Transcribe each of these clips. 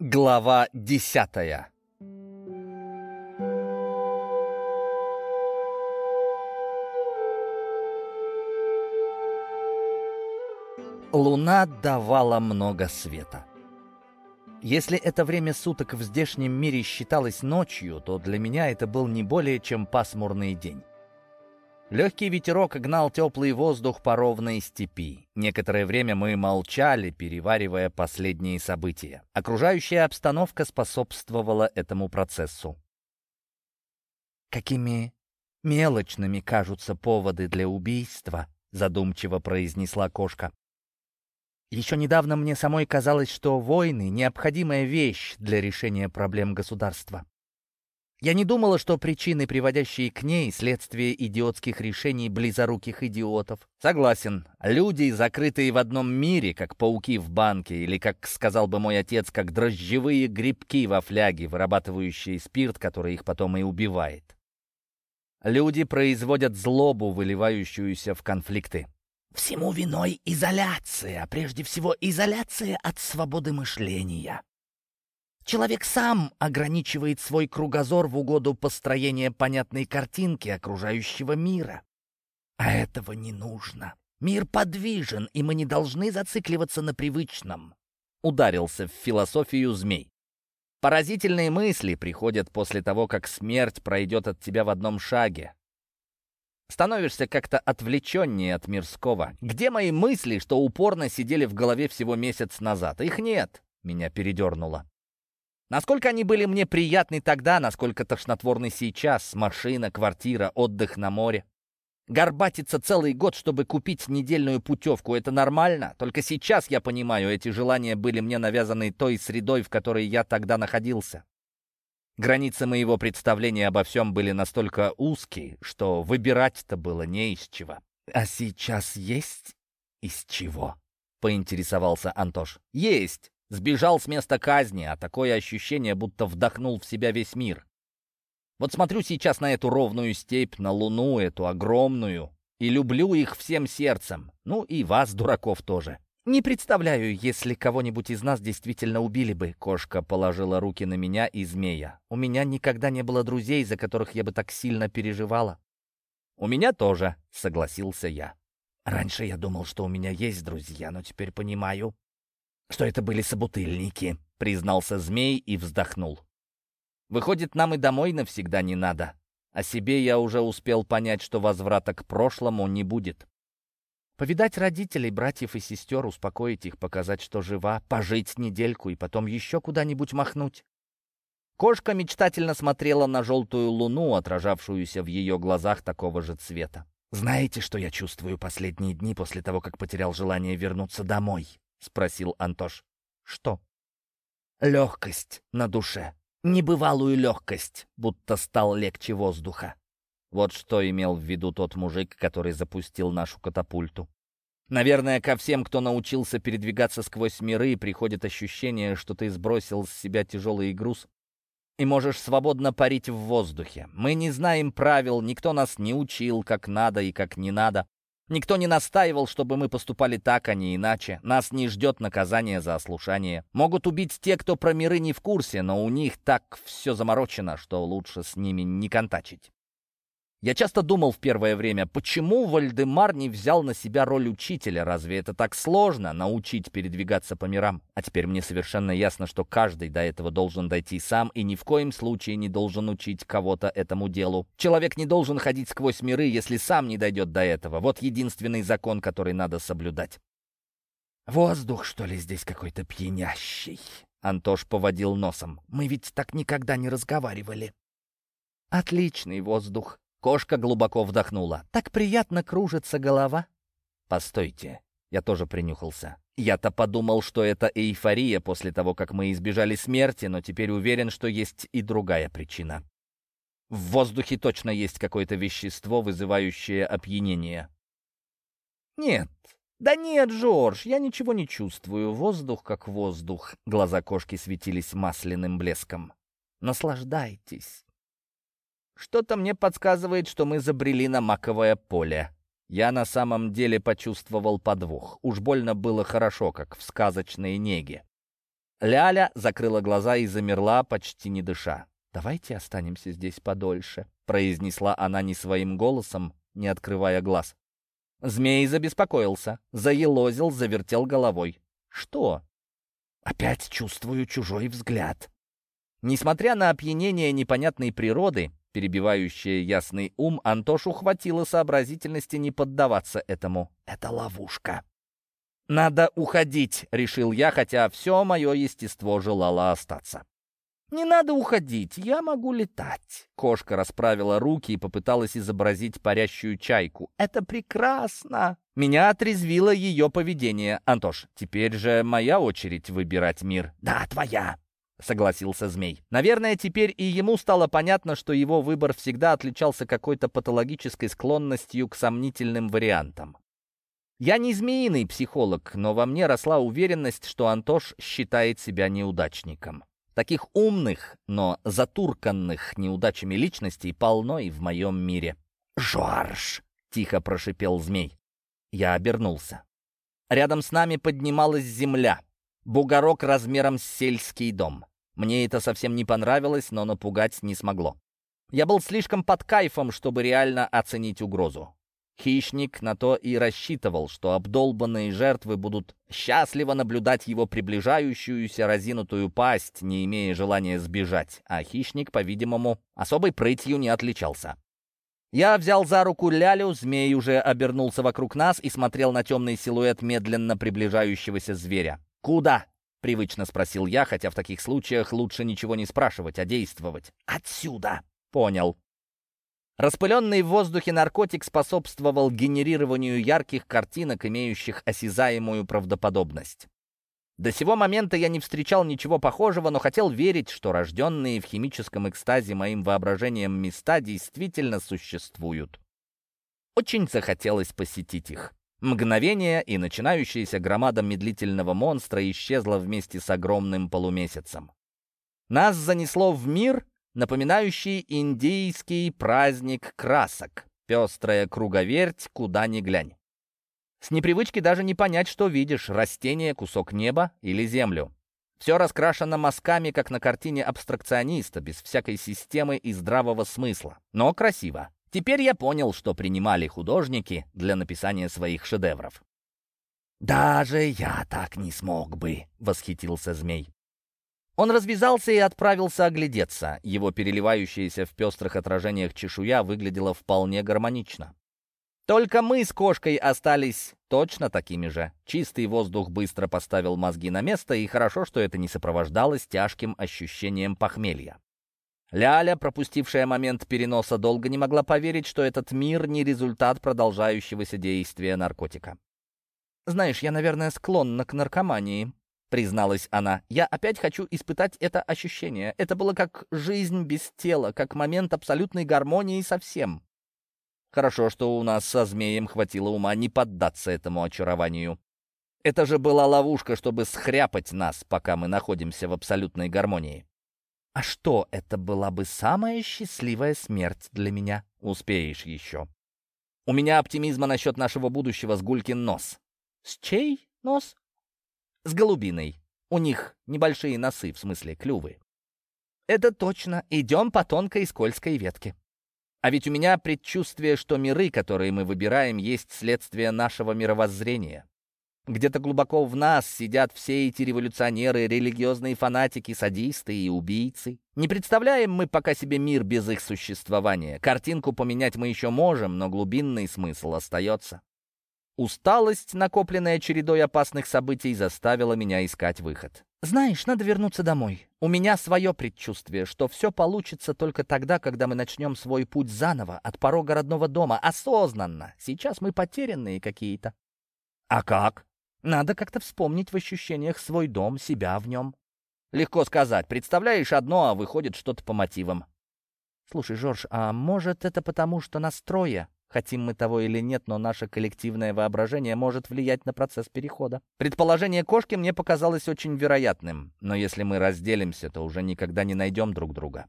Глава десятая Луна давала много света. Если это время суток в здешнем мире считалось ночью, то для меня это был не более чем пасмурный день. Легкий ветерок гнал теплый воздух по ровной степи. Некоторое время мы молчали, переваривая последние события. Окружающая обстановка способствовала этому процессу. «Какими мелочными кажутся поводы для убийства», — задумчиво произнесла кошка. «Еще недавно мне самой казалось, что войны — необходимая вещь для решения проблем государства. Я не думала, что причины, приводящие к ней, следствие идиотских решений близоруких идиотов. Согласен, люди, закрытые в одном мире, как пауки в банке, или, как сказал бы мой отец, как дрожжевые грибки во фляге, вырабатывающие спирт, который их потом и убивает. Люди производят злобу, выливающуюся в конфликты. Всему виной изоляция, прежде всего изоляция от свободы мышления. Человек сам ограничивает свой кругозор в угоду построения понятной картинки окружающего мира. А этого не нужно. Мир подвижен, и мы не должны зацикливаться на привычном. Ударился в философию змей. Поразительные мысли приходят после того, как смерть пройдет от тебя в одном шаге. Становишься как-то отвлеченнее от мирского. Где мои мысли, что упорно сидели в голове всего месяц назад? Их нет. Меня передернуло. Насколько они были мне приятны тогда, насколько тошнотворны сейчас. Машина, квартира, отдых на море. Горбатиться целый год, чтобы купить недельную путевку, это нормально? Только сейчас я понимаю, эти желания были мне навязаны той средой, в которой я тогда находился. Границы моего представления обо всем были настолько узкие, что выбирать-то было не из чего. «А сейчас есть из чего?» — поинтересовался Антош. «Есть!» Сбежал с места казни, а такое ощущение, будто вдохнул в себя весь мир. Вот смотрю сейчас на эту ровную степь, на луну эту огромную, и люблю их всем сердцем. Ну и вас, дураков, тоже. Не представляю, если кого-нибудь из нас действительно убили бы. Кошка положила руки на меня и змея. У меня никогда не было друзей, за которых я бы так сильно переживала. У меня тоже, согласился я. Раньше я думал, что у меня есть друзья, но теперь понимаю, что это были собутыльники», — признался змей и вздохнул. «Выходит, нам и домой навсегда не надо. О себе я уже успел понять, что возврата к прошлому не будет. Повидать родителей, братьев и сестер, успокоить их, показать, что жива, пожить недельку и потом еще куда-нибудь махнуть». Кошка мечтательно смотрела на желтую луну, отражавшуюся в ее глазах такого же цвета. «Знаете, что я чувствую последние дни после того, как потерял желание вернуться домой?» — спросил Антош. «Что?» «Легкость на душе. Небывалую легкость, будто стал легче воздуха». Вот что имел в виду тот мужик, который запустил нашу катапульту. Наверное, ко всем, кто научился передвигаться сквозь миры, приходит ощущение, что ты сбросил с себя тяжелый груз и можешь свободно парить в воздухе. Мы не знаем правил, никто нас не учил, как надо и как не надо. Никто не настаивал, чтобы мы поступали так, а не иначе. Нас не ждет наказание за ослушание. Могут убить те, кто про миры не в курсе, но у них так все заморочено, что лучше с ними не контачить. Я часто думал в первое время, почему Вальдемар не взял на себя роль учителя? Разве это так сложно, научить передвигаться по мирам? А теперь мне совершенно ясно, что каждый до этого должен дойти сам и ни в коем случае не должен учить кого-то этому делу. Человек не должен ходить сквозь миры, если сам не дойдет до этого. Вот единственный закон, который надо соблюдать. «Воздух, что ли, здесь какой-то пьянящий?» Антош поводил носом. «Мы ведь так никогда не разговаривали». «Отличный воздух», Кошка глубоко вдохнула. «Так приятно кружится голова». «Постойте». Я тоже принюхался. Я-то подумал, что это эйфория после того, как мы избежали смерти, но теперь уверен, что есть и другая причина. В воздухе точно есть какое-то вещество, вызывающее опьянение. «Нет, да нет, Жорж, я ничего не чувствую. Воздух как воздух». Глаза кошки светились масляным блеском. «Наслаждайтесь». Что-то мне подсказывает, что мы забрели на маковое поле. Я на самом деле почувствовал подвох. Уж больно было хорошо, как в сказочной неге. Ляля закрыла глаза и замерла, почти не дыша. «Давайте останемся здесь подольше», — произнесла она не своим голосом, не открывая глаз. Змей забеспокоился, заелозил, завертел головой. «Что?» «Опять чувствую чужой взгляд». Несмотря на опьянение непонятной природы, перебивающее ясный ум, Антошу хватило сообразительности не поддаваться этому. «Это ловушка». «Надо уходить», — решил я, хотя все мое естество желало остаться. «Не надо уходить, я могу летать». Кошка расправила руки и попыталась изобразить парящую чайку. «Это прекрасно!» Меня отрезвило ее поведение. «Антош, теперь же моя очередь выбирать мир». «Да, твоя!» — согласился змей. Наверное, теперь и ему стало понятно, что его выбор всегда отличался какой-то патологической склонностью к сомнительным вариантам. Я не змеиный психолог, но во мне росла уверенность, что Антош считает себя неудачником. Таких умных, но затурканных неудачами личностей полно и в моем мире. «Жорж!» — тихо прошипел змей. Я обернулся. Рядом с нами поднималась земля. Бугорок размером с сельский дом. Мне это совсем не понравилось, но напугать не смогло. Я был слишком под кайфом, чтобы реально оценить угрозу. Хищник на то и рассчитывал, что обдолбанные жертвы будут счастливо наблюдать его приближающуюся разинутую пасть, не имея желания сбежать, а хищник, по-видимому, особой прытью не отличался. Я взял за руку Лялю, змей уже обернулся вокруг нас и смотрел на темный силуэт медленно приближающегося зверя. «Куда?» — привычно спросил я, хотя в таких случаях лучше ничего не спрашивать, а действовать. «Отсюда!» «Понял». Распыленный в воздухе наркотик способствовал генерированию ярких картинок, имеющих осязаемую правдоподобность. До сего момента я не встречал ничего похожего, но хотел верить, что рожденные в химическом экстазе моим воображением места действительно существуют. Очень захотелось посетить их. Мгновение, и начинающаяся громада медлительного монстра исчезла вместе с огромным полумесяцем. Нас занесло в мир, напоминающий индийский праздник красок. Пестрая круговерть, куда ни глянь. С непривычки даже не понять, что видишь, растение, кусок неба или землю. Все раскрашено мазками, как на картине абстракциониста, без всякой системы и здравого смысла. Но красиво. Теперь я понял, что принимали художники для написания своих шедевров. «Даже я так не смог бы», — восхитился змей. Он развязался и отправился оглядеться. Его переливающаяся в пестрых отражениях чешуя выглядела вполне гармонично. Только мы с кошкой остались точно такими же. Чистый воздух быстро поставил мозги на место, и хорошо, что это не сопровождалось тяжким ощущением похмелья. Ляля, пропустившая момент переноса, долго не могла поверить, что этот мир не результат продолжающегося действия наркотика. «Знаешь, я, наверное, склонна к наркомании», — призналась она. «Я опять хочу испытать это ощущение. Это было как жизнь без тела, как момент абсолютной гармонии со всем». Хорошо, что у нас со змеем хватило ума не поддаться этому очарованию. Это же была ловушка, чтобы схряпать нас, пока мы находимся в абсолютной гармонии. А что, это была бы самая счастливая смерть для меня? Успеешь еще. У меня оптимизма насчет нашего будущего с Гулькин нос. С чей нос? С голубиной. У них небольшие носы, в смысле клювы. Это точно. Идем по тонкой скользкой ветке. А ведь у меня предчувствие, что миры, которые мы выбираем, есть следствие нашего мировоззрения. Где-то глубоко в нас сидят все эти революционеры, религиозные фанатики, садисты и убийцы. Не представляем мы пока себе мир без их существования. Картинку поменять мы еще можем, но глубинный смысл остается. Усталость, накопленная чередой опасных событий, заставила меня искать выход. «Знаешь, надо вернуться домой. У меня свое предчувствие, что все получится только тогда, когда мы начнем свой путь заново, от порога родного дома, осознанно. Сейчас мы потерянные какие-то». «А как?» «Надо как-то вспомнить в ощущениях свой дом, себя в нем». «Легко сказать. Представляешь одно, а выходит что-то по мотивам». «Слушай, Жорж, а может это потому, что настроя?» Хотим мы того или нет, но наше коллективное воображение может влиять на процесс перехода. Предположение кошки мне показалось очень вероятным, но если мы разделимся, то уже никогда не найдем друг друга.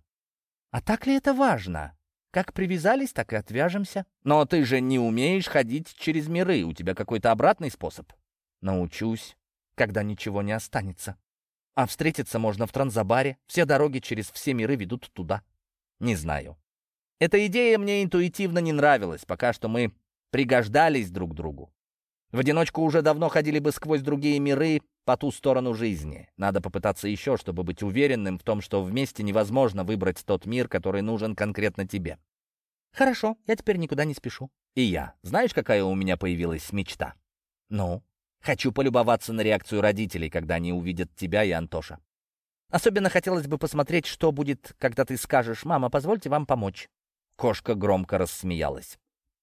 А так ли это важно? Как привязались, так и отвяжемся. Но ты же не умеешь ходить через миры, у тебя какой-то обратный способ. Научусь, когда ничего не останется. А встретиться можно в Транзабаре. Все дороги через все миры ведут туда. Не знаю. Эта идея мне интуитивно не нравилась. Пока что мы пригождались друг другу. В одиночку уже давно ходили бы сквозь другие миры по ту сторону жизни. Надо попытаться еще, чтобы быть уверенным в том, что вместе невозможно выбрать тот мир, который нужен конкретно тебе. Хорошо, я теперь никуда не спешу. И я. Знаешь, какая у меня появилась мечта? Ну? Хочу полюбоваться на реакцию родителей, когда они увидят тебя и Антоша. Особенно хотелось бы посмотреть, что будет, когда ты скажешь «Мама, позвольте вам помочь». Кошка громко рассмеялась.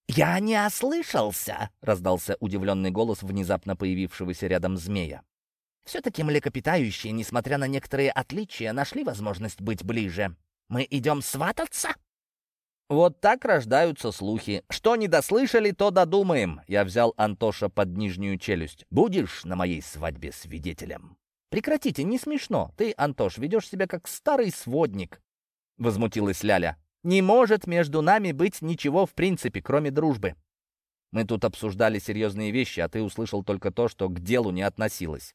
«Я не ослышался!» — раздался удивленный голос внезапно появившегося рядом змея. «Все-таки млекопитающие, несмотря на некоторые отличия, нашли возможность быть ближе. Мы идем свататься?» Вот так рождаются слухи. Что не дослышали, то додумаем. Я взял Антоша под нижнюю челюсть. Будешь на моей свадьбе свидетелем? Прекратите, не смешно. Ты, Антош, ведешь себя как старый сводник. Возмутилась Ляля. Не может между нами быть ничего в принципе, кроме дружбы. Мы тут обсуждали серьезные вещи, а ты услышал только то, что к делу не относилось.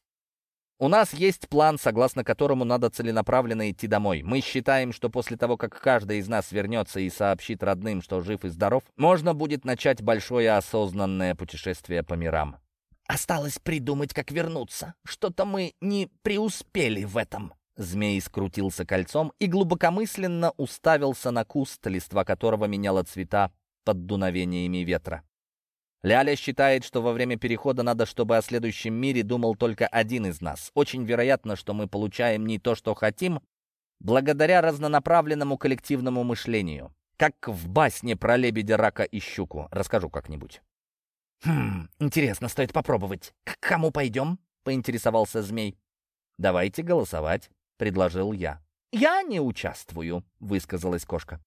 У нас есть план, согласно которому надо целенаправленно идти домой. Мы считаем, что после того, как каждый из нас вернется и сообщит родным, что жив и здоров, можно будет начать большое осознанное путешествие по мирам. Осталось придумать, как вернуться. Что-то мы не преуспели в этом. Змей скрутился кольцом и глубокомысленно уставился на куст, листва которого меняло цвета под дуновениями ветра. Ляля считает, что во время перехода надо, чтобы о следующем мире думал только один из нас. Очень вероятно, что мы получаем не то, что хотим, благодаря разнонаправленному коллективному мышлению. Как в басне про лебедя, рака и щуку. Расскажу как-нибудь. «Хм, интересно, стоит попробовать. К кому пойдем?» — поинтересовался змей. «Давайте голосовать», — предложил я. «Я не участвую», — высказалась кошка.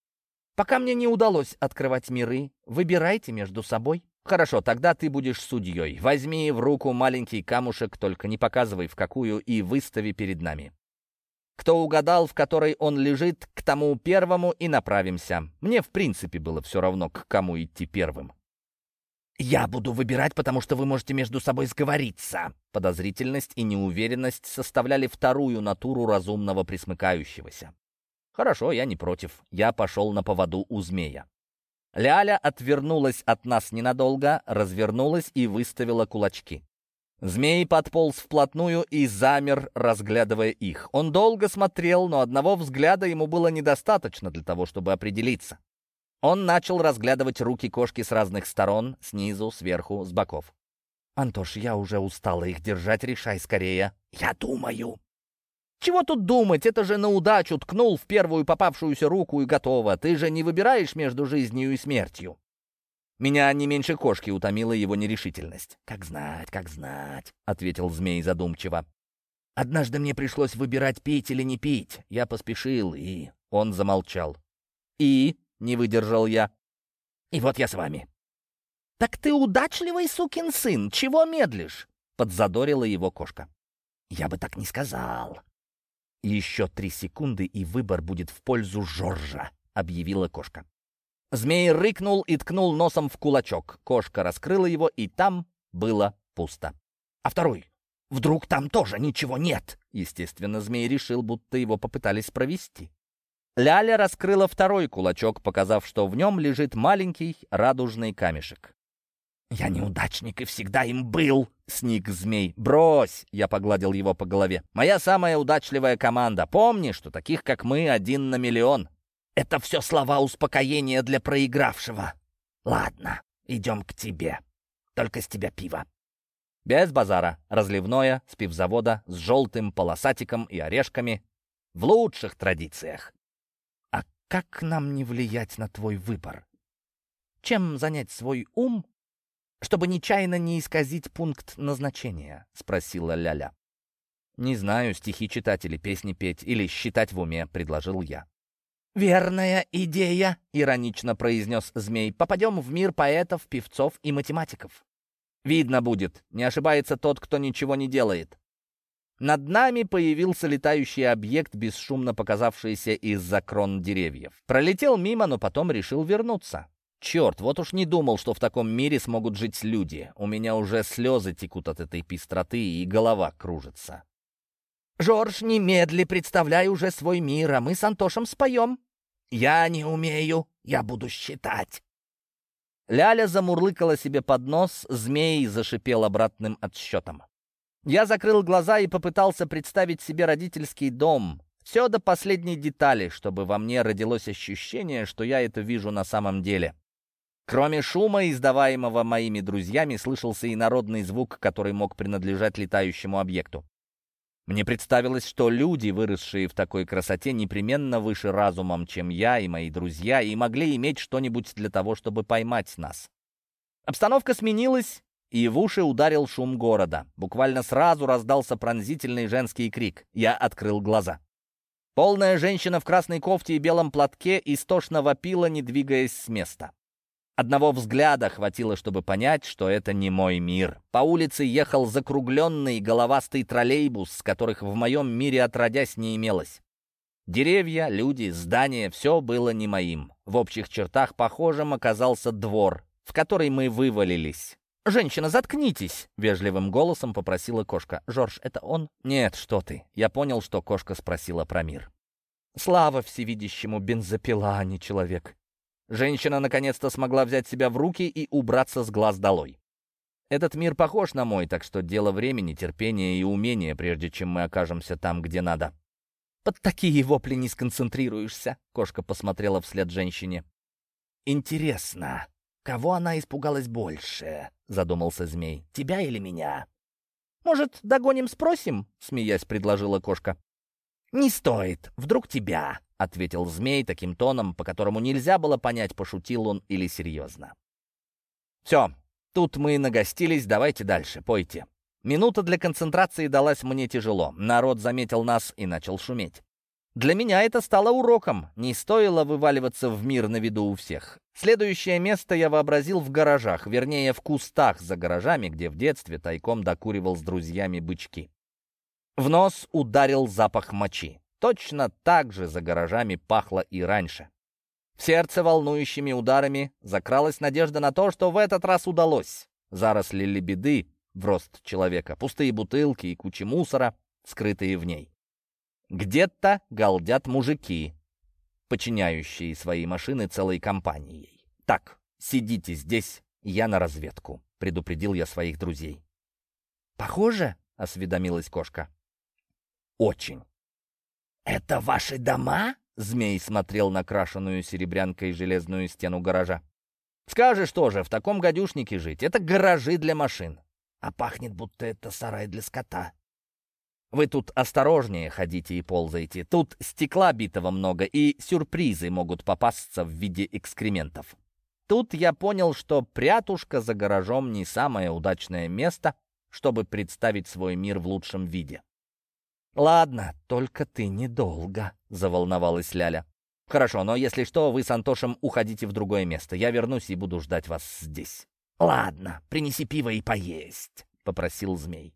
«Пока мне не удалось открывать миры, выбирайте между собой». «Хорошо, тогда ты будешь судьей. Возьми в руку маленький камушек, только не показывай в какую, и выстави перед нами. Кто угадал, в которой он лежит, к тому первому и направимся. Мне, в принципе, было все равно, к кому идти первым». «Я буду выбирать, потому что вы можете между собой сговориться». Подозрительность и неуверенность составляли вторую натуру разумного присмыкающегося. «Хорошо, я не против. Я пошел на поводу у змея». Ляля отвернулась от нас ненадолго, развернулась и выставила кулачки. Змей подполз вплотную и замер, разглядывая их. Он долго смотрел, но одного взгляда ему было недостаточно для того, чтобы определиться. Он начал разглядывать руки кошки с разных сторон, снизу, сверху, с боков. «Антош, я уже устала их держать, решай скорее». «Я думаю», чего тут думать, это же на удачу ткнул в первую попавшуюся руку и готово. Ты же не выбираешь между жизнью и смертью. Меня не меньше кошки утомила его нерешительность. «Как знать, как знать», — ответил змей задумчиво. «Однажды мне пришлось выбирать, пить или не пить. Я поспешил, и...» Он замолчал. «И?» — не выдержал я. «И вот я с вами». «Так ты удачливый сукин сын, чего медлишь?» — подзадорила его кошка. «Я бы так не сказал», «Еще три секунды, и выбор будет в пользу Жоржа», — объявила кошка. Змей рыкнул и ткнул носом в кулачок. Кошка раскрыла его, и там было пусто. «А второй? Вдруг там тоже ничего нет?» Естественно, змей решил, будто его попытались провести. Ляля раскрыла второй кулачок, показав, что в нем лежит маленький радужный камешек. «Я неудачник и всегда им был!» — сник змей. «Брось!» — я погладил его по голове. «Моя самая удачливая команда. Помни, что таких, как мы, один на миллион. Это все слова успокоения для проигравшего. Ладно, идем к тебе. Только с тебя пиво». Без базара. Разливное, с пивзавода, с желтым полосатиком и орешками. В лучших традициях. А как нам не влиять на твой выбор? Чем занять свой ум чтобы нечаянно не исказить пункт назначения?» — спросила Ляля. «Не знаю, стихи читать или песни петь, или считать в уме», — предложил я. «Верная идея», — иронично произнес змей. «Попадем в мир поэтов, певцов и математиков». «Видно будет. Не ошибается тот, кто ничего не делает». Над нами появился летающий объект, бесшумно показавшийся из-за крон деревьев. Пролетел мимо, но потом решил вернуться. Черт, вот уж не думал, что в таком мире смогут жить люди. У меня уже слезы текут от этой пестроты, и голова кружится. «Жорж, немедли представляй уже свой мир, а мы с Антошем споем». «Я не умею, я буду считать». Ляля замурлыкала себе под нос, змей зашипел обратным отсчетом. Я закрыл глаза и попытался представить себе родительский дом. Все до последней детали, чтобы во мне родилось ощущение, что я это вижу на самом деле. Кроме шума, издаваемого моими друзьями, слышался и народный звук, который мог принадлежать летающему объекту. Мне представилось, что люди, выросшие в такой красоте, непременно выше разумом, чем я и мои друзья, и могли иметь что-нибудь для того, чтобы поймать нас. Обстановка сменилась, и в уши ударил шум города. Буквально сразу раздался пронзительный женский крик. Я открыл глаза. Полная женщина в красной кофте и белом платке истошно вопила, не двигаясь с места. Одного взгляда хватило, чтобы понять, что это не мой мир. По улице ехал закругленный головастый троллейбус, которых в моем мире отродясь не имелось. Деревья, люди, здания — все было не моим. В общих чертах похожим оказался двор, в который мы вывалились. «Женщина, заткнитесь!» — вежливым голосом попросила кошка. «Жорж, это он?» «Нет, что ты!» Я понял, что кошка спросила про мир. «Слава всевидящему, бензопила, а не человек!» Женщина наконец-то смогла взять себя в руки и убраться с глаз долой. Этот мир похож на мой, так что дело времени, терпения и умения, прежде чем мы окажемся там, где надо. «Под такие вопли не сконцентрируешься», — кошка посмотрела вслед женщине. «Интересно, кого она испугалась больше?» — задумался змей. «Тебя или меня?» «Может, догоним, спросим?» — смеясь предложила кошка. «Не стоит. Вдруг тебя?» — ответил змей таким тоном, по которому нельзя было понять, пошутил он или серьезно. «Все, тут мы нагостились, давайте дальше, пойте». Минута для концентрации далась мне тяжело. Народ заметил нас и начал шуметь. Для меня это стало уроком. Не стоило вываливаться в мир на виду у всех. Следующее место я вообразил в гаражах, вернее, в кустах за гаражами, где в детстве тайком докуривал с друзьями бычки. В нос ударил запах мочи. Точно так же за гаражами пахло и раньше. В сердце волнующими ударами закралась надежда на то, что в этот раз удалось. Заросли лебеды в рост человека, пустые бутылки и кучи мусора, скрытые в ней. Где-то галдят мужики, подчиняющие свои машины целой компанией. «Так, сидите здесь, я на разведку», — предупредил я своих друзей. «Похоже?» — осведомилась кошка. Очень. «Это ваши дома?» — змей смотрел на крашеную серебрянкой железную стену гаража. «Скажешь тоже, в таком гадюшнике жить. Это гаражи для машин. А пахнет, будто это сарай для скота. Вы тут осторожнее ходите и ползайте. Тут стекла битого много, и сюрпризы могут попасться в виде экскрементов. Тут я понял, что прятушка за гаражом не самое удачное место, чтобы представить свой мир в лучшем виде. «Ладно, только ты недолго», — заволновалась Ляля. «Хорошо, но если что, вы с Антошем уходите в другое место. Я вернусь и буду ждать вас здесь». «Ладно, принеси пиво и поесть», — попросил змей.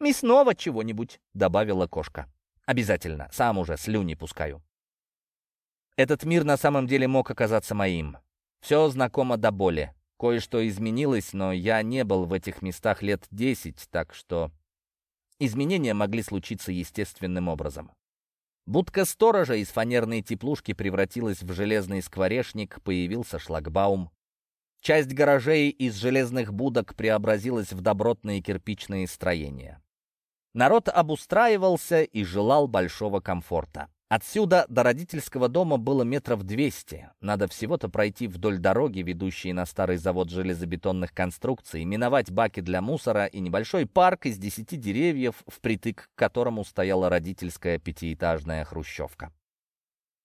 «Мясного чего-нибудь», — добавила кошка. «Обязательно, сам уже слюни пускаю». Этот мир на самом деле мог оказаться моим. Все знакомо до боли. Кое-что изменилось, но я не был в этих местах лет десять, так что Изменения могли случиться естественным образом. Будка сторожа из фанерной теплушки превратилась в железный скворечник, появился шлагбаум. Часть гаражей из железных будок преобразилась в добротные кирпичные строения. Народ обустраивался и желал большого комфорта. Отсюда до родительского дома было метров двести. Надо всего-то пройти вдоль дороги, ведущей на старый завод железобетонных конструкций, миновать баки для мусора и небольшой парк из десяти деревьев, впритык к которому стояла родительская пятиэтажная хрущевка.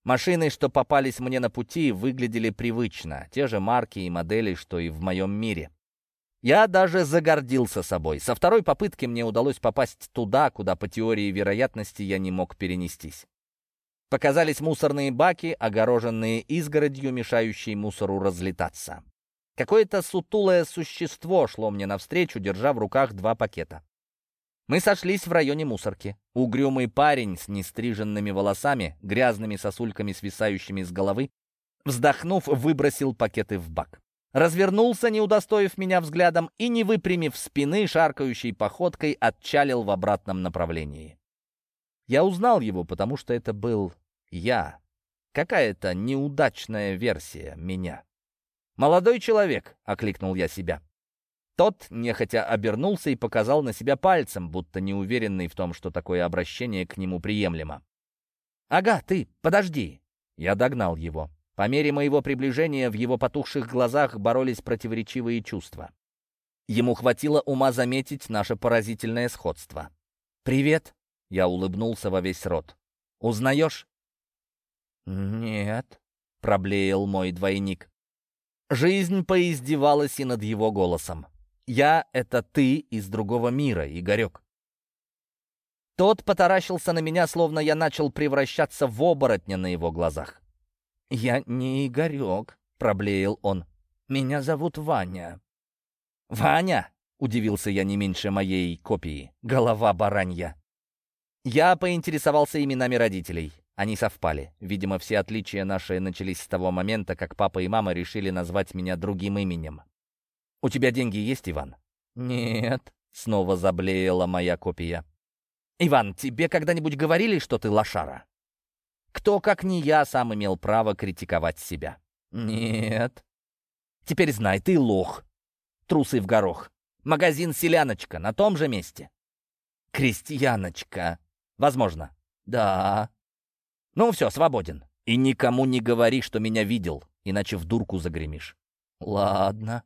Машины, что попались мне на пути, выглядели привычно, те же марки и модели, что и в моем мире. Я даже загордился собой. Со второй попытки мне удалось попасть туда, куда по теории вероятности я не мог перенестись. Показались мусорные баки, огороженные изгородью, мешающей мусору разлетаться. Какое-то сутулое существо шло мне навстречу, держа в руках два пакета. Мы сошлись в районе мусорки. Угрюмый парень с нестриженными волосами, грязными сосульками, свисающими с головы, вздохнув, выбросил пакеты в бак. Развернулся, не удостоив меня взглядом, и, не выпрямив спины, шаркающей походкой, отчалил в обратном направлении. Я узнал его, потому что это был я. Какая-то неудачная версия меня. «Молодой человек!» — окликнул я себя. Тот нехотя обернулся и показал на себя пальцем, будто неуверенный в том, что такое обращение к нему приемлемо. «Ага, ты, подожди!» Я догнал его. По мере моего приближения в его потухших глазах боролись противоречивые чувства. Ему хватило ума заметить наше поразительное сходство. «Привет!» — я улыбнулся во весь рот. «Узнаешь?» «Нет», — проблеял мой двойник. Жизнь поиздевалась и над его голосом. «Я — это ты из другого мира, Игорек». Тот потаращился на меня, словно я начал превращаться в оборотня на его глазах. «Я не Игорек», — проблеял он. «Меня зовут Ваня». «Ваня?» — удивился я не меньше моей копии. «Голова баранья». Я поинтересовался именами родителей. Они совпали. Видимо, все отличия наши начались с того момента, как папа и мама решили назвать меня другим именем. «У тебя деньги есть, Иван?» «Нет», — снова заблеяла моя копия. «Иван, тебе когда-нибудь говорили, что ты лошара?» «Кто, как не я, сам имел право критиковать себя?» «Нет». «Теперь знай, ты лох. Трусы в горох. Магазин «Селяночка» на том же месте». «Крестьяночка». «Возможно». «Да». «Ну все, свободен. И никому не говори, что меня видел, иначе в дурку загремишь». «Ладно».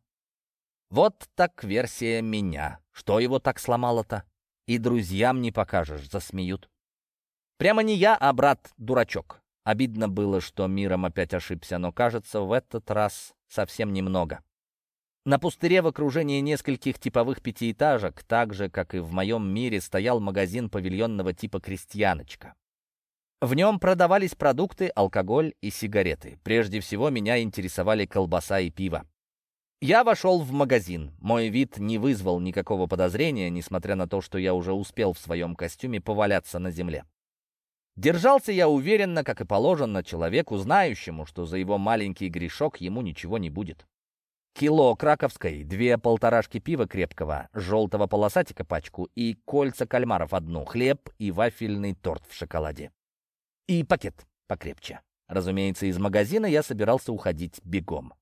Вот так версия меня. Что его так сломало-то? И друзьям не покажешь, засмеют. Прямо не я, а брат-дурачок. Обидно было, что миром опять ошибся, но, кажется, в этот раз совсем немного. На пустыре в окружении нескольких типовых пятиэтажек, так же, как и в моем мире, стоял магазин павильонного типа «Крестьяночка». В нем продавались продукты, алкоголь и сигареты. Прежде всего меня интересовали колбаса и пиво. Я вошел в магазин. Мой вид не вызвал никакого подозрения, несмотря на то, что я уже успел в своем костюме поваляться на земле. Держался я уверенно, как и положено человеку, знающему, что за его маленький грешок ему ничего не будет. Кило краковской, две полторашки пива крепкого, желтого полосатика пачку и кольца кальмаров одну, хлеб и вафельный торт в шоколаде. И пакет покрепче. Разумеется, из магазина я собирался уходить бегом.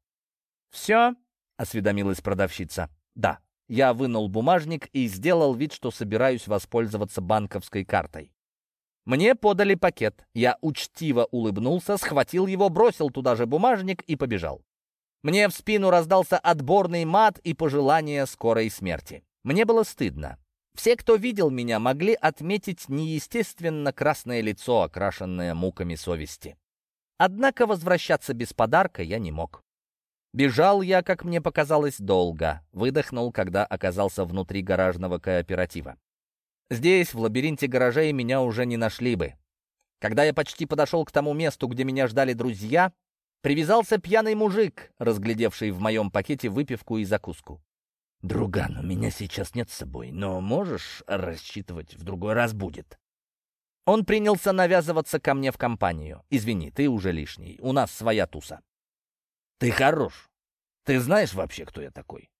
«Все?» осведомилась продавщица. «Да». Я вынул бумажник и сделал вид, что собираюсь воспользоваться банковской картой. Мне подали пакет. Я учтиво улыбнулся, схватил его, бросил туда же бумажник и побежал. Мне в спину раздался отборный мат и пожелание скорой смерти. Мне было стыдно. Все, кто видел меня, могли отметить неестественно красное лицо, окрашенное муками совести. Однако возвращаться без подарка я не мог. Бежал я, как мне показалось, долго. Выдохнул, когда оказался внутри гаражного кооператива. Здесь, в лабиринте гаражей, меня уже не нашли бы. Когда я почти подошел к тому месту, где меня ждали друзья, привязался пьяный мужик, разглядевший в моем пакете выпивку и закуску. «Друган, у меня сейчас нет с собой, но можешь рассчитывать, в другой раз будет». Он принялся навязываться ко мне в компанию. «Извини, ты уже лишний, у нас своя туса». Ты хорош. Ты знаешь вообще, кто я такой?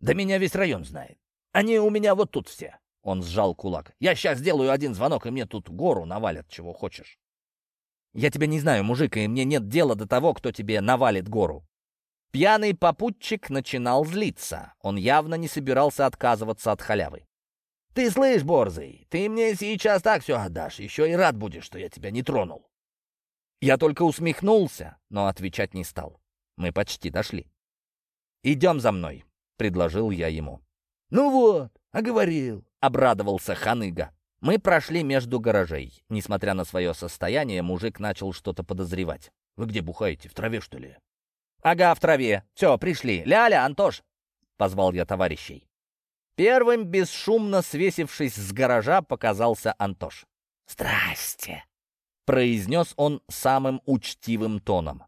Да меня весь район знает. Они у меня вот тут все. Он сжал кулак. Я сейчас сделаю один звонок, и мне тут гору навалят, чего хочешь. Я тебя не знаю, мужик, и мне нет дела до того, кто тебе навалит гору. Пьяный попутчик начинал злиться. Он явно не собирался отказываться от халявы. «Ты слышь, Борзый, ты мне сейчас так все отдашь, еще и рад будешь, что я тебя не тронул». Я только усмехнулся, но отвечать не стал. Мы почти дошли. «Идем за мной», — предложил я ему. «Ну вот, а говорил», — обрадовался Ханыга. Мы прошли между гаражей. Несмотря на свое состояние, мужик начал что-то подозревать. «Вы где бухаете? В траве, что ли?» «Ага, в траве. Все, пришли. Ляля, Антош!» — позвал я товарищей. Первым, бесшумно свесившись с гаража, показался Антош. «Здрасте!» — произнес он самым учтивым тоном.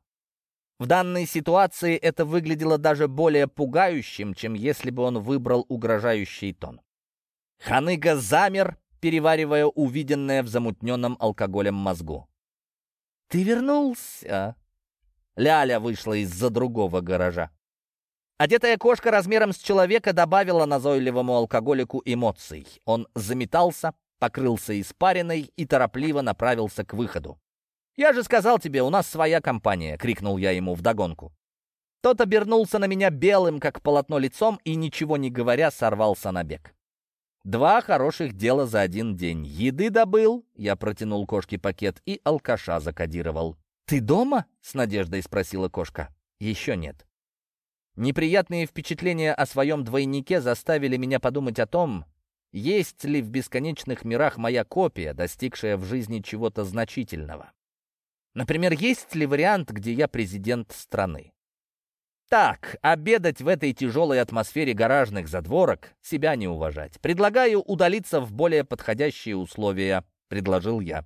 В данной ситуации это выглядело даже более пугающим, чем если бы он выбрал угрожающий тон. Ханыга замер, переваривая увиденное в замутненном алкоголем мозгу. «Ты вернулся?» Ляля вышла из-за другого гаража. Одетая кошка размером с человека добавила назойливому алкоголику эмоций. Он заметался, покрылся испариной и торопливо направился к выходу. «Я же сказал тебе, у нас своя компания!» — крикнул я ему вдогонку. Тот обернулся на меня белым, как полотно лицом, и, ничего не говоря, сорвался на бег. Два хороших дела за один день. Еды добыл, я протянул кошке пакет, и алкаша закодировал. «Ты дома?» — с надеждой спросила кошка. «Еще нет». Неприятные впечатления о своем двойнике заставили меня подумать о том, есть ли в бесконечных мирах моя копия, достигшая в жизни чего-то значительного. Например, есть ли вариант, где я президент страны? Так, обедать в этой тяжелой атмосфере гаражных задворок, себя не уважать. Предлагаю удалиться в более подходящие условия, предложил я.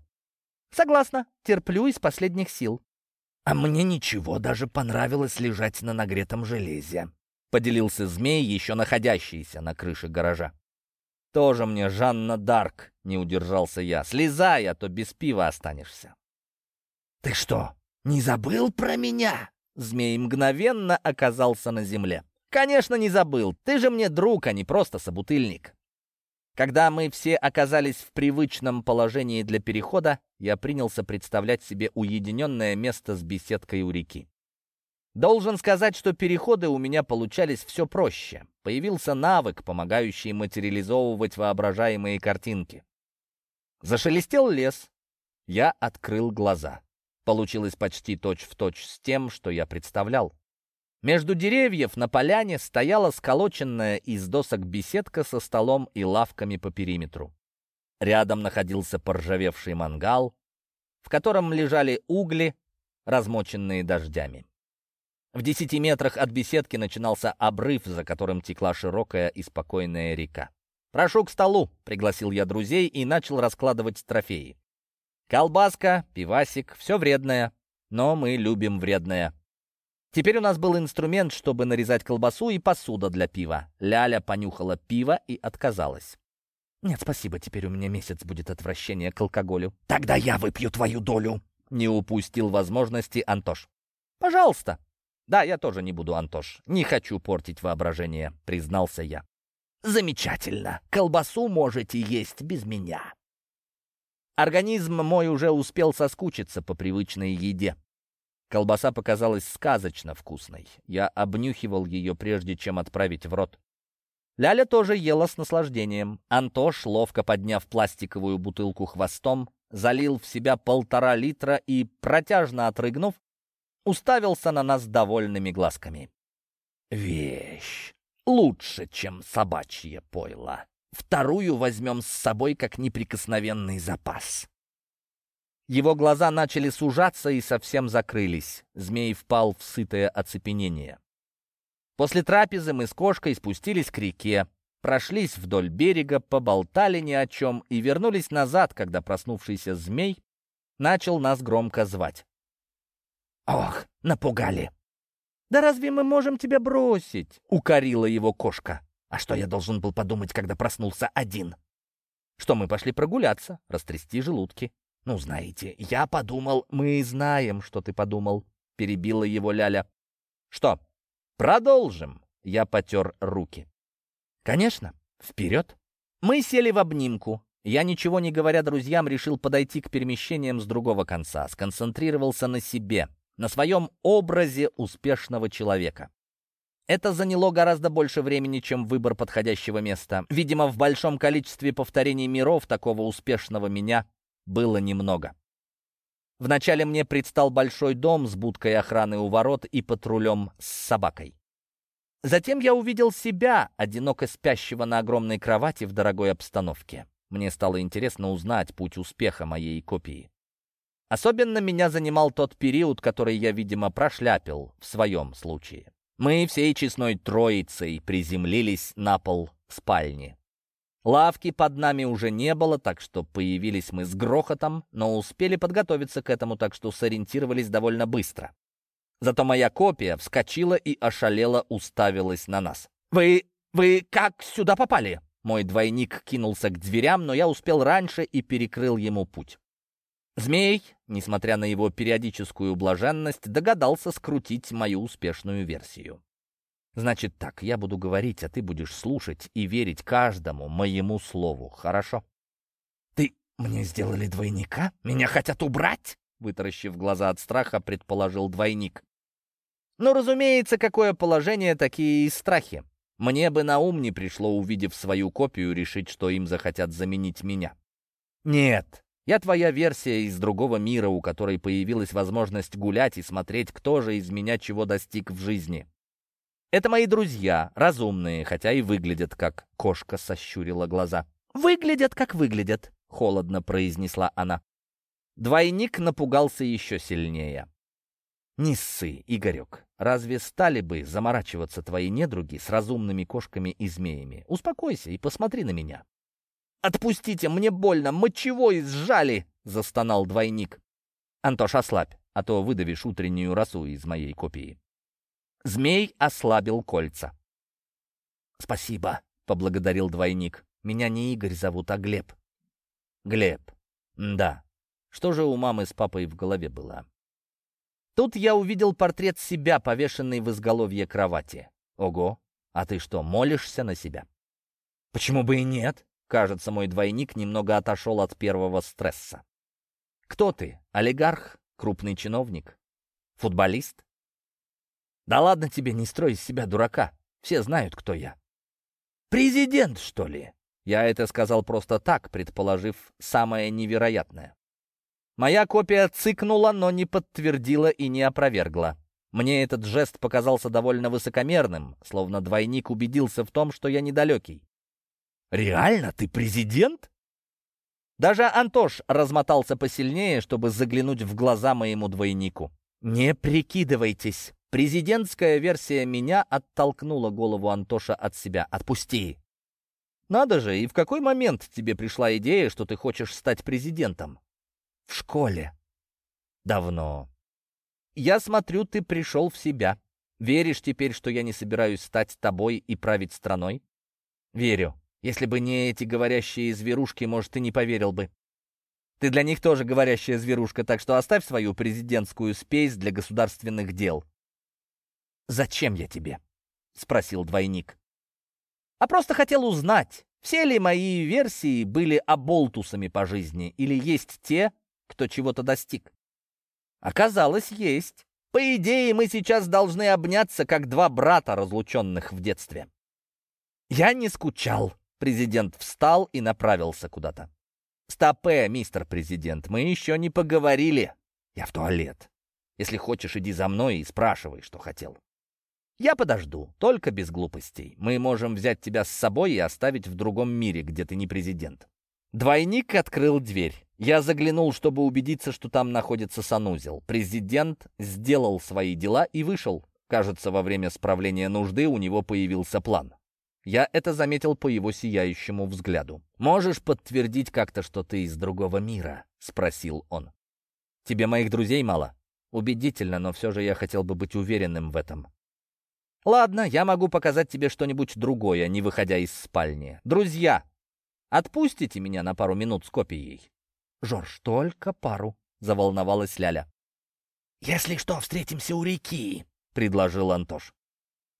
Согласна, терплю из последних сил. А мне ничего, даже понравилось лежать на нагретом железе, поделился змей, еще находящийся на крыше гаража. Тоже мне Жанна Дарк, не удержался я. Слезай, а то без пива останешься. Ты что, не забыл про меня? Змей мгновенно оказался на земле. «Конечно, не забыл. Ты же мне друг, а не просто собутыльник». Когда мы все оказались в привычном положении для перехода, я принялся представлять себе уединенное место с беседкой у реки. Должен сказать, что переходы у меня получались все проще. Появился навык, помогающий материализовывать воображаемые картинки. Зашелестел лес. Я открыл глаза. Получилось почти точь-в-точь точь с тем, что я представлял. Между деревьев на поляне стояла сколоченная из досок беседка со столом и лавками по периметру. Рядом находился поржавевший мангал, в котором лежали угли, размоченные дождями. В десяти метрах от беседки начинался обрыв, за которым текла широкая и спокойная река. «Прошу к столу», — пригласил я друзей и начал раскладывать трофеи. Колбаска, пивасик, все вредное, но мы любим вредное. Теперь у нас был инструмент, чтобы нарезать колбасу и посуда для пива. Ляля понюхала пиво и отказалась. «Нет, спасибо, теперь у меня месяц будет отвращение к алкоголю». «Тогда я выпью твою долю!» Не упустил возможности Антош. «Пожалуйста!» «Да, я тоже не буду, Антош. Не хочу портить воображение», — признался я. «Замечательно. Колбасу можете есть без меня». Организм мой уже успел соскучиться по привычной еде. Колбаса показалась сказочно вкусной. Я обнюхивал ее, прежде чем отправить в рот. Ляля тоже ела с наслаждением. Антош, ловко подняв пластиковую бутылку хвостом, залил в себя полтора литра и, протяжно отрыгнув, уставился на нас довольными глазками. «Вещь лучше, чем собачье пойло», Вторую возьмем с собой как неприкосновенный запас. Его глаза начали сужаться и совсем закрылись. Змей впал в сытое оцепенение. После трапезы мы с кошкой спустились к реке, прошлись вдоль берега, поболтали ни о чем и вернулись назад, когда проснувшийся змей начал нас громко звать. «Ох, напугали!» «Да разве мы можем тебя бросить?» — укорила его кошка. А что я должен был подумать, когда проснулся один? Что мы пошли прогуляться, растрясти желудки. Ну, знаете, я подумал... Мы знаем, что ты подумал, перебила его Ляля. Что, продолжим? Я потер руки. Конечно, вперед. Мы сели в обнимку. Я, ничего не говоря друзьям, решил подойти к перемещениям с другого конца, сконцентрировался на себе, на своем образе успешного человека. Это заняло гораздо больше времени, чем выбор подходящего места. Видимо, в большом количестве повторений миров такого успешного меня было немного. Вначале мне предстал большой дом с будкой охраны у ворот и патрулем с собакой. Затем я увидел себя, одиноко спящего на огромной кровати в дорогой обстановке. Мне стало интересно узнать путь успеха моей копии. Особенно меня занимал тот период, который я, видимо, прошляпил в своем случае. Мы всей честной троицей приземлились на пол спальни. Лавки под нами уже не было, так что появились мы с грохотом, но успели подготовиться к этому, так что сориентировались довольно быстро. Зато моя копия вскочила и ошалела уставилась на нас. «Вы... вы как сюда попали?» Мой двойник кинулся к дверям, но я успел раньше и перекрыл ему путь. Змей, несмотря на его периодическую блаженность, догадался скрутить мою успешную версию. Значит так, я буду говорить, а ты будешь слушать и верить каждому моему слову, хорошо? «Мне сделали двойника? Меня хотят убрать?» Вытаращив глаза от страха, предположил двойник. «Ну, разумеется, какое положение, такие и страхи. Мне бы на ум не пришло, увидев свою копию, решить, что им захотят заменить меня. Нет, я твоя версия из другого мира, у которой появилась возможность гулять и смотреть, кто же из меня чего достиг в жизни. Это мои друзья, разумные, хотя и выглядят как кошка сощурила глаза. «Выглядят, как выглядят», — холодно произнесла она. Двойник напугался еще сильнее. «Не ссы, Игорек. Разве стали бы заморачиваться твои недруги с разумными кошками и змеями? Успокойся и посмотри на меня». «Отпустите, мне больно, мочевой сжали!» — застонал двойник. «Антош, ослабь, а то выдавишь утреннюю росу из моей копии». Змей ослабил кольца. «Спасибо», — поблагодарил двойник. «Меня не Игорь зовут, а Глеб». «Глеб. Да. Что же у мамы с папой в голове было?» Тут я увидел портрет себя, повешенный в изголовье кровати. Ого, а ты что, молишься на себя? Почему бы и нет? Кажется, мой двойник немного отошел от первого стресса. Кто ты? Олигарх? Крупный чиновник? Футболист? Да ладно тебе, не строй из себя дурака. Все знают, кто я. Президент, что ли? Я это сказал просто так, предположив самое невероятное. Моя копия цыкнула, но не подтвердила и не опровергла. Мне этот жест показался довольно высокомерным, словно двойник убедился в том, что я недалекий. «Реально? Ты президент?» Даже Антош размотался посильнее, чтобы заглянуть в глаза моему двойнику. «Не прикидывайтесь!» Президентская версия меня оттолкнула голову Антоша от себя. «Отпусти!» «Надо же, и в какой момент тебе пришла идея, что ты хочешь стать президентом?» В школе. Давно. Я смотрю, ты пришел в себя. Веришь теперь, что я не собираюсь стать тобой и править страной? Верю. Если бы не эти говорящие зверушки, может, ты не поверил бы. Ты для них тоже говорящая зверушка, так что оставь свою президентскую спесь для государственных дел. «Зачем я тебе?» — спросил двойник. «А просто хотел узнать, все ли мои версии были оболтусами по жизни, или есть те, кто чего-то достиг. Оказалось, есть. По идее, мы сейчас должны обняться, как два брата, разлученных в детстве. Я не скучал. Президент встал и направился куда-то. «Стопе, мистер президент, мы еще не поговорили. Я в туалет. Если хочешь, иди за мной и спрашивай, что хотел. Я подожду, только без глупостей. Мы можем взять тебя с собой и оставить в другом мире, где ты не президент». Двойник открыл дверь. Я заглянул, чтобы убедиться, что там находится санузел. Президент сделал свои дела и вышел. Кажется, во время справления нужды у него появился план. Я это заметил по его сияющему взгляду. «Можешь подтвердить как-то, что ты из другого мира?» — спросил он. «Тебе моих друзей мало?» «Убедительно, но все же я хотел бы быть уверенным в этом». «Ладно, я могу показать тебе что-нибудь другое, не выходя из спальни. Друзья, Отпустите меня на пару минут с копией?» «Жорж, только пару», — заволновалась Ляля. «Если что, встретимся у реки», — предложил Антош.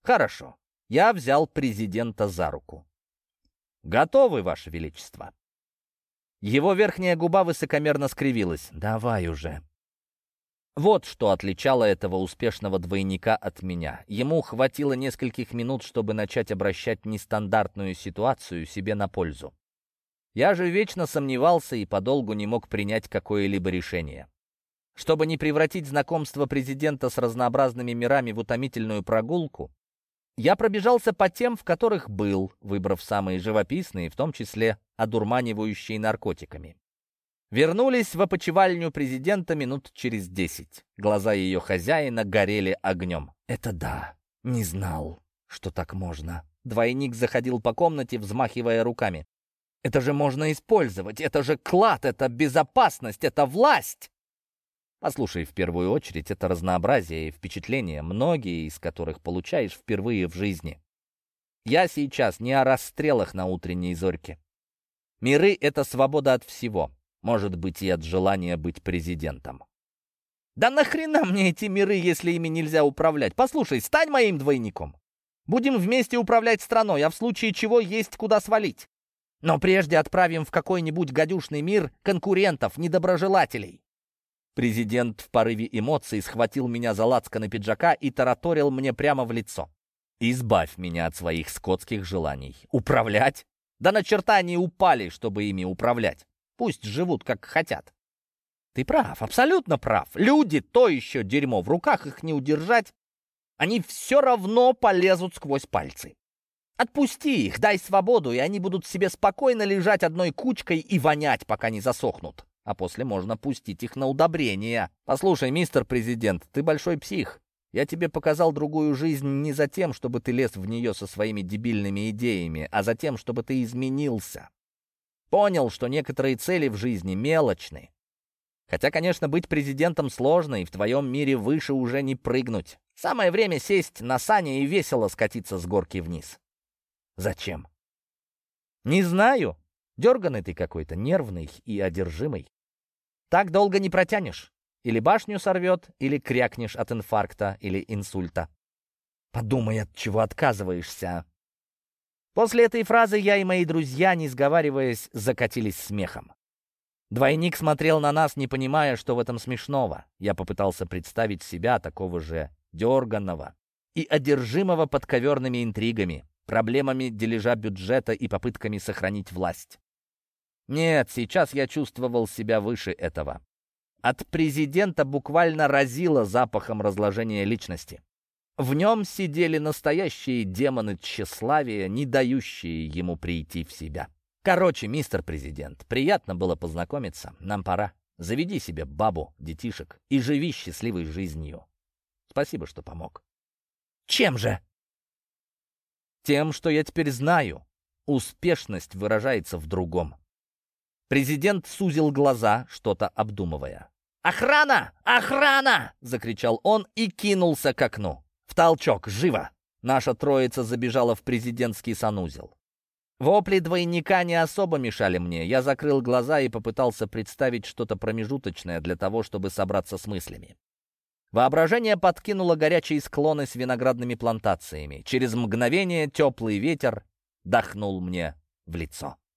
«Хорошо». Я взял президента за руку. «Готовы, Ваше Величество?» Его верхняя губа высокомерно скривилась. «Давай уже». Вот что отличало этого успешного двойника от меня. Ему хватило нескольких минут, чтобы начать обращать нестандартную ситуацию себе на пользу. Я же вечно сомневался и подолгу не мог принять какое-либо решение. Чтобы не превратить знакомство президента с разнообразными мирами в утомительную прогулку, я пробежался по тем, в которых был, выбрав самые живописные, в том числе одурманивающие наркотиками. Вернулись в опочивальню президента минут через десять. Глаза ее хозяина горели огнем. «Это да, не знал, что так можно». Двойник заходил по комнате, взмахивая руками. Это же можно использовать, это же клад, это безопасность, это власть. Послушай, в первую очередь, это разнообразие и впечатления, многие из которых получаешь впервые в жизни. Я сейчас не о расстрелах на утренней зорьке. Миры — это свобода от всего, может быть, и от желания быть президентом. Да нахрена мне эти миры, если ими нельзя управлять? Послушай, стань моим двойником. Будем вместе управлять страной, а в случае чего есть куда свалить. Но прежде отправим в какой-нибудь гадюшный мир конкурентов, недоброжелателей. Президент в порыве эмоций схватил меня за лацканы пиджака и тараторил мне прямо в лицо. «Избавь меня от своих скотских желаний. Управлять? Да на черта они упали, чтобы ими управлять. Пусть живут, как хотят». «Ты прав, абсолютно прав. Люди — то еще дерьмо. В руках их не удержать. Они все равно полезут сквозь пальцы. Отпусти их, дай свободу, и они будут себе спокойно лежать одной кучкой и вонять, пока не засохнут. А после можно пустить их на удобрение. Послушай, мистер президент, ты большой псих. Я тебе показал другую жизнь не за тем, чтобы ты лез в нее со своими дебильными идеями, а за тем, чтобы ты изменился. Понял, что некоторые цели в жизни мелочны. Хотя, конечно, быть президентом сложно, и в твоем мире выше уже не прыгнуть. Самое время сесть на сани и весело скатиться с горки вниз. Зачем? Не знаю. Дерганый ты какой-то, нервный и одержимый. Так долго не протянешь. Или башню сорвет, или крякнешь от инфаркта или инсульта. Подумай, от чего отказываешься. После этой фразы я и мои друзья, не сговариваясь, закатились смехом. Двойник смотрел на нас, не понимая, что в этом смешного. Я попытался представить себя такого же дерганного и одержимого подковерными интригами проблемами дележа бюджета и попытками сохранить власть. Нет, сейчас я чувствовал себя выше этого. От президента буквально разило запахом разложения личности. В нем сидели настоящие демоны тщеславия, не дающие ему прийти в себя. Короче, мистер президент, приятно было познакомиться. Нам пора. Заведи себе бабу, детишек и живи счастливой жизнью. Спасибо, что помог. Чем же? Тем, что я теперь знаю. Успешность выражается в другом. Президент сузил глаза, что-то обдумывая. «Охрана! Охрана!» — закричал он и кинулся к окну. «В толчок! Живо!» Наша троица забежала в президентский санузел. Вопли двойника не особо мешали мне. Я закрыл глаза и попытался представить что-то промежуточное для того, чтобы собраться с мыслями. Воображение подкинуло горячие склоны с виноградными плантациями. Через мгновение теплый ветер дохнул мне в лицо.